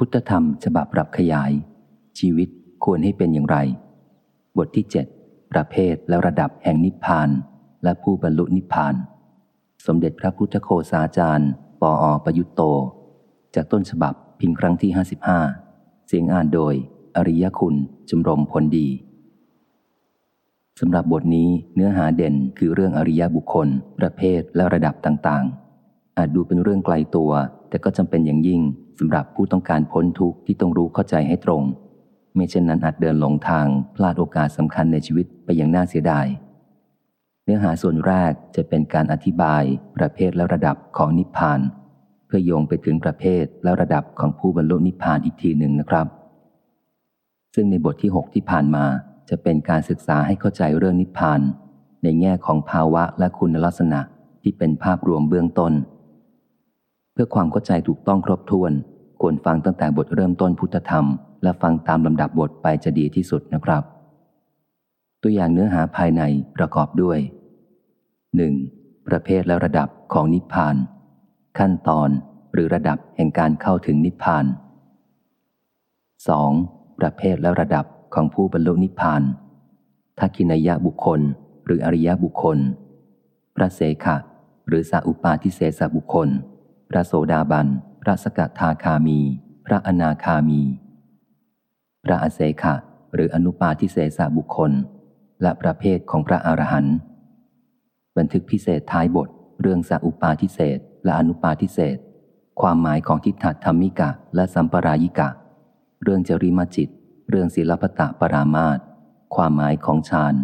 พุทธธรรมฉบับปรับขยาย ชีวิตควรให้เป็นอย่างไร บทที่ 7 ประเภทและระดับแห่งนิพพาน และผู้บรรลุนิพพาน สมเด็จพระพุทธโคสาจารย์ ปออประยุตโต จากต้นฉบับพิมพ์ครั้งที่ 55 เสียงอ่านโดย อริยคุณจุมรมผลดีสำหรับบทนี้เนื้อหาเด่นคือเรื่องอริยบุคคล ประเภทและระดับต่างๆ อาจดูเป็นเรื่องไกลตัว แต่ก็จำเป็นอย่างยิ่ง สำหรับผู้ต้องการพ้นทุกข์ที่ต้องรู้เข้าใจให้ตรง ไม่เช่นนั้นอาจเดินหลงทางพลาดโอกาสสำคัญในชีวิตไปอย่างน่าเสียดาย เนื้อหาส่วนแรกจะเป็นการอธิบาย ประเภทและระดับของนิพพาน เพื่อโยงไปถึงประเภทและระดับของผู้บรรลุนิพพานอีกทีหนึ่งนะครับ ซึ่งในบทที่ 6 ที่ผ่านมาจะเป็นการศึกษาให้เข้าใจเรื่องนิพพาน ในแง่ของภาวะและคุณลักษณะที่เป็นภาพรวมเบื้องต้น พื่อความเข้าใจถูกต้องครบถ้วน ควรฟังตั้งแต่บทเริ่มต้นพุทธธรรม และฟังตามลำดับบทไปจะดีที่สุดนะครับ ตัวอย่างเนื้อหาภายในประกอบด้วย 1. ประเภทและระดับของนิพพาน ขั้นตอนหรือระดับแห่งการเข้าถึงนิพพาน 2. ประเภทและระดับของผู้บรรลุนิพพานทักขินายะบุคคล หรืออริยบุคคล พระเสขะ หรือสัอุปาทิเสสบุคคล พระโสดาบัน พระสกทาคามี พระอนาคามี พระอเสขะหรืออนุปาทิเสสบุคคล และประเภทของพระอรหันต์บันทึกพิเศษท้ายบท เรื่องสัอุปาทิเศษและอนุปาทิเศษความหมายของทิฏฐธรรมิกะ และสัมปรายิกะ เรื่องจริมจิต เรื่องศิลปตะปรามาตความหมายของฌาน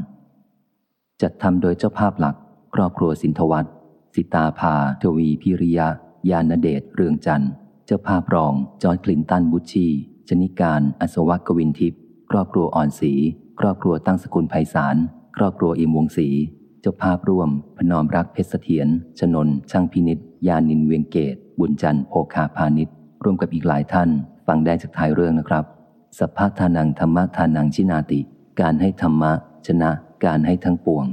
จัดทำโดยเจ้าภาพหลัก ครอบครัวสินทวัตสิตาภาทวีพิริยะ ยานเดชเรืองจันทร์ เจ้าภาพรอง จอร์ดคลินตันบุชี ชนิการ อสวักวินทิพย์ ครอบครัวอ่อนสี ครอบครัวตั้งสกุลไพศาล ครอบครัวอิมวงศรี เจ้าภาพร่วม พนอมรักเพชรเสถียร ชนน ช่างพินิษยานินเวียงเกต บุญจันทร์โพคาพาณิชร่วมกับอีกหลายท่าน ฟังได้จากท้ายเรื่องนะครับ สัพพทานังธรรมทานังชินาติ การให้ธรรมะ ชนะ การให้ทั้งปวง